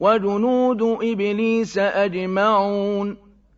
وَجُنُودُ إِبْلِيسَ أَجْمَعُونَ